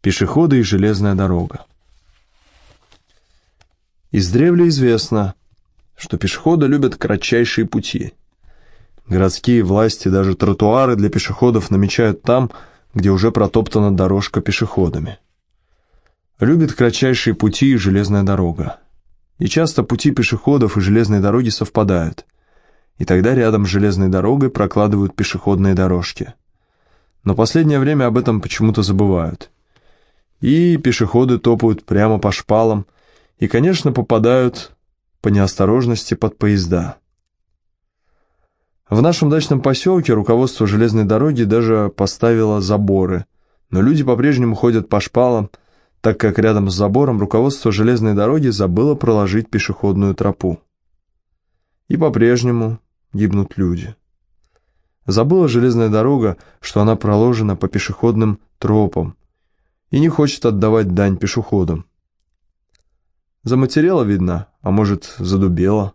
Пешеходы и железная дорога. Издревле известно, что пешеходы любят кратчайшие пути. Городские власти даже тротуары для пешеходов намечают там, где уже протоптана дорожка пешеходами. Любит кратчайшие пути и железная дорога. И часто пути пешеходов и железной дороги совпадают. И тогда рядом с железной дорогой прокладывают пешеходные дорожки. Но последнее время об этом почему-то забывают. И пешеходы топают прямо по шпалам, и, конечно, попадают по неосторожности под поезда. В нашем дачном поселке руководство железной дороги даже поставило заборы, но люди по-прежнему ходят по шпалам, так как рядом с забором руководство железной дороги забыло проложить пешеходную тропу. И по-прежнему гибнут люди. Забыла железная дорога, что она проложена по пешеходным тропам, и не хочет отдавать дань пешеходам. Заматерела, видно, а может, задубела.